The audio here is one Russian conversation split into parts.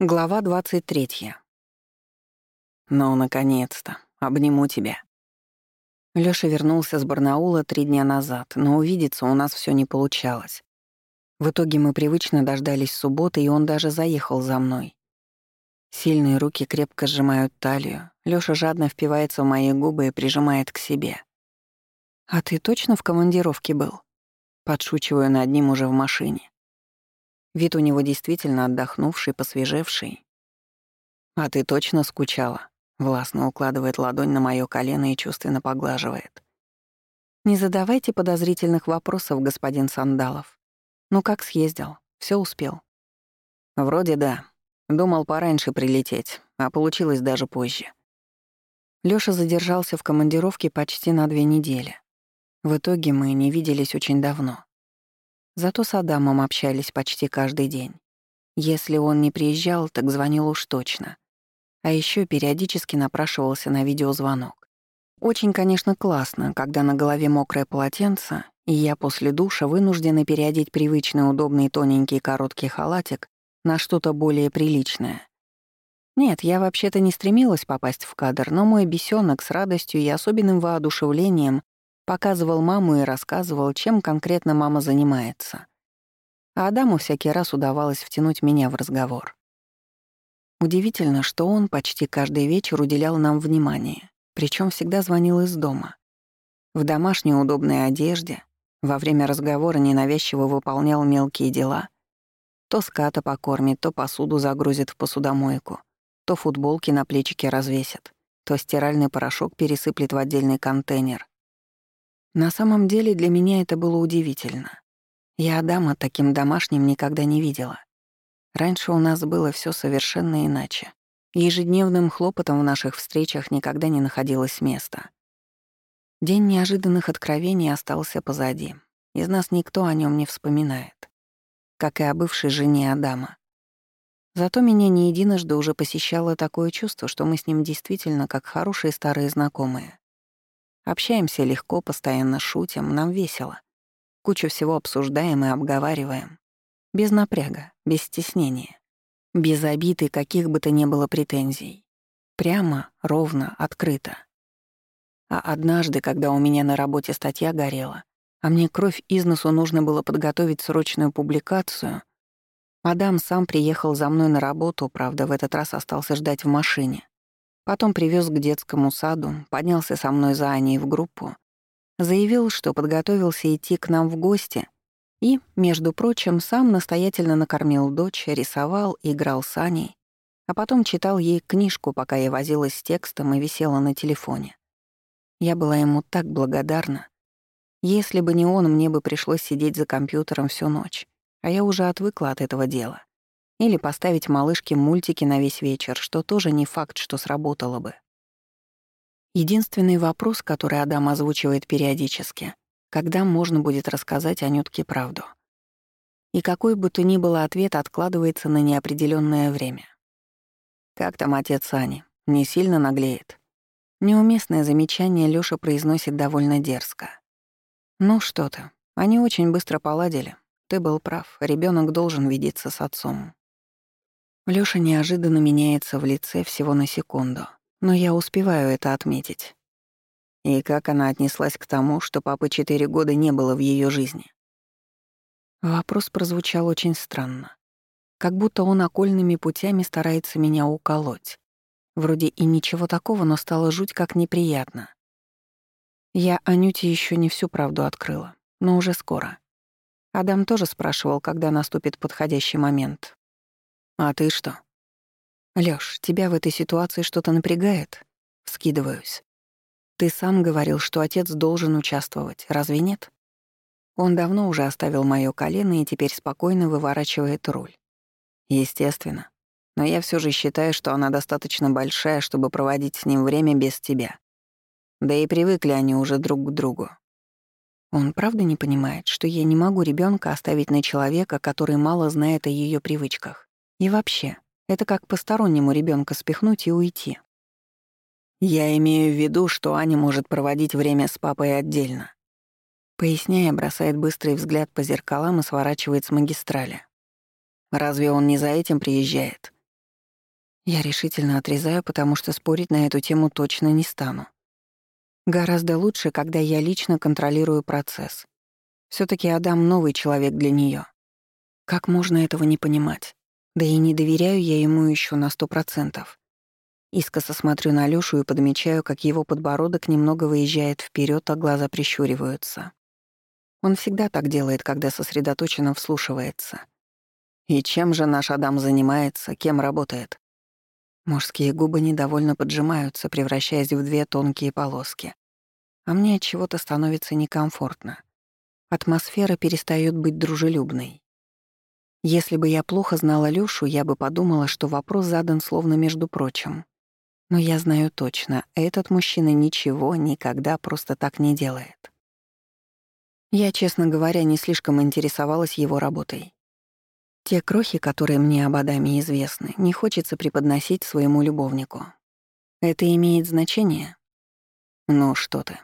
Глава 23. «Ну, наконец-то. Обниму тебя». Лёша вернулся с Барнаула три дня назад, но увидеться у нас всё не получалось. В итоге мы привычно дождались субботы, и он даже заехал за мной. Сильные руки крепко сжимают талию, Лёша жадно впивается в мои губы и прижимает к себе. «А ты точно в командировке был?» Подшучиваю над ним уже в машине. Вид у него действительно отдохнувший, посвежевший. «А ты точно скучала?» Властно укладывает ладонь на моё колено и чувственно поглаживает. «Не задавайте подозрительных вопросов, господин Сандалов. Ну как съездил? Все успел?» «Вроде да. Думал пораньше прилететь, а получилось даже позже». Лёша задержался в командировке почти на две недели. В итоге мы не виделись очень давно. Зато с Адамом общались почти каждый день. Если он не приезжал, так звонил уж точно. А еще периодически напрашивался на видеозвонок. Очень, конечно, классно, когда на голове мокрое полотенце, и я после душа вынуждена переодеть привычный удобный тоненький короткий халатик на что-то более приличное. Нет, я вообще-то не стремилась попасть в кадр, но мой бесенок с радостью и особенным воодушевлением Показывал маму и рассказывал, чем конкретно мама занимается. А Адаму всякий раз удавалось втянуть меня в разговор. Удивительно, что он почти каждый вечер уделял нам внимание, причем всегда звонил из дома. В домашней удобной одежде, во время разговора ненавязчиво выполнял мелкие дела. То ската покормит, то посуду загрузит в посудомойку, то футболки на плечике развесит, то стиральный порошок пересыплет в отдельный контейнер, на самом деле для меня это было удивительно. Я Адама таким домашним никогда не видела. Раньше у нас было все совершенно иначе. Ежедневным хлопотом в наших встречах никогда не находилось места. День неожиданных откровений остался позади. Из нас никто о нем не вспоминает. Как и о бывшей жене Адама. Зато меня не единожды уже посещало такое чувство, что мы с ним действительно как хорошие старые знакомые. Общаемся легко, постоянно шутим, нам весело. Кучу всего обсуждаем и обговариваем. Без напряга, без стеснения. Без обид и каких бы то ни было претензий. Прямо, ровно, открыто. А однажды, когда у меня на работе статья горела, а мне кровь из носу нужно было подготовить срочную публикацию, Адам сам приехал за мной на работу, правда, в этот раз остался ждать в машине. Потом привез к детскому саду, поднялся со мной за Аней в группу, заявил, что подготовился идти к нам в гости и, между прочим, сам настоятельно накормил дочь, рисовал, играл с Аней, а потом читал ей книжку, пока я возилась с текстом и висела на телефоне. Я была ему так благодарна. Если бы не он, мне бы пришлось сидеть за компьютером всю ночь, а я уже отвыкла от этого дела. Или поставить малышке мультики на весь вечер, что тоже не факт, что сработало бы. Единственный вопрос, который Адам озвучивает периодически, когда можно будет рассказать Анютке правду. И какой бы то ни было ответ откладывается на неопределённое время. «Как там отец Ани? Не сильно наглеет?» Неуместное замечание Лёша произносит довольно дерзко. «Ну что ты, они очень быстро поладили. Ты был прав, ребёнок должен видеться с отцом. Лёша неожиданно меняется в лице всего на секунду, но я успеваю это отметить. И как она отнеслась к тому, что папы четыре года не было в её жизни? Вопрос прозвучал очень странно. Как будто он окольными путями старается меня уколоть. Вроде и ничего такого, но стало жуть как неприятно. Я Анюте ещё не всю правду открыла, но уже скоро. Адам тоже спрашивал, когда наступит подходящий момент, «А ты что?» «Лёш, тебя в этой ситуации что-то напрягает?» Скидываюсь. «Ты сам говорил, что отец должен участвовать, разве нет?» Он давно уже оставил моё колено и теперь спокойно выворачивает руль. Естественно. Но я всё же считаю, что она достаточно большая, чтобы проводить с ним время без тебя. Да и привыкли они уже друг к другу. Он правда не понимает, что я не могу ребёнка оставить на человека, который мало знает о её привычках. И вообще, это как постороннему ребенка спихнуть и уйти. Я имею в виду, что Аня может проводить время с папой отдельно. Поясняя, бросает быстрый взгляд по зеркалам и сворачивает с магистрали. Разве он не за этим приезжает? Я решительно отрезаю, потому что спорить на эту тему точно не стану. Гораздо лучше, когда я лично контролирую процесс. все таки Адам — новый человек для нее. Как можно этого не понимать? Да и не доверяю я ему еще на сто процентов. Искоса смотрю на Лёшу и подмечаю, как его подбородок немного выезжает вперед, а глаза прищуриваются. Он всегда так делает, когда сосредоточенно вслушивается. И чем же наш Адам занимается, кем работает? Мужские губы недовольно поджимаются, превращаясь в две тонкие полоски. А мне от чего-то становится некомфортно. Атмосфера перестает быть дружелюбной. Если бы я плохо знала Лёшу, я бы подумала, что вопрос задан словно между прочим. Но я знаю точно, этот мужчина ничего никогда просто так не делает. Я, честно говоря, не слишком интересовалась его работой. Те крохи, которые мне об Адаме известны, не хочется преподносить своему любовнику. Это имеет значение? Ну что ты.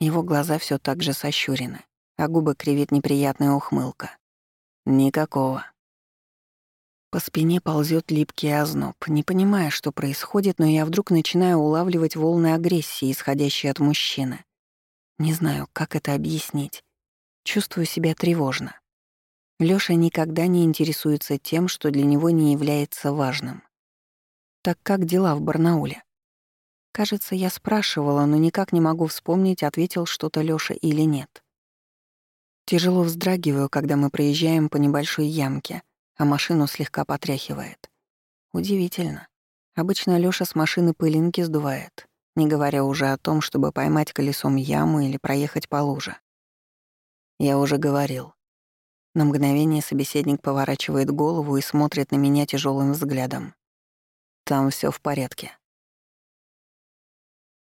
Его глаза все так же сощурены, а губы кривит неприятная ухмылка. Никакого. По спине ползет липкий озноб, не понимая, что происходит, но я вдруг начинаю улавливать волны агрессии, исходящие от мужчины. Не знаю, как это объяснить. Чувствую себя тревожно. Лёша никогда не интересуется тем, что для него не является важным. Так как дела в Барнауле? Кажется, я спрашивала, но никак не могу вспомнить, ответил что-то Лёша или нет. Тяжело вздрагиваю, когда мы проезжаем по небольшой ямке — а машину слегка потряхивает. Удивительно. Обычно Лёша с машины пылинки сдувает, не говоря уже о том, чтобы поймать колесом яму или проехать по луже. Я уже говорил. На мгновение собеседник поворачивает голову и смотрит на меня тяжелым взглядом. Там все в порядке.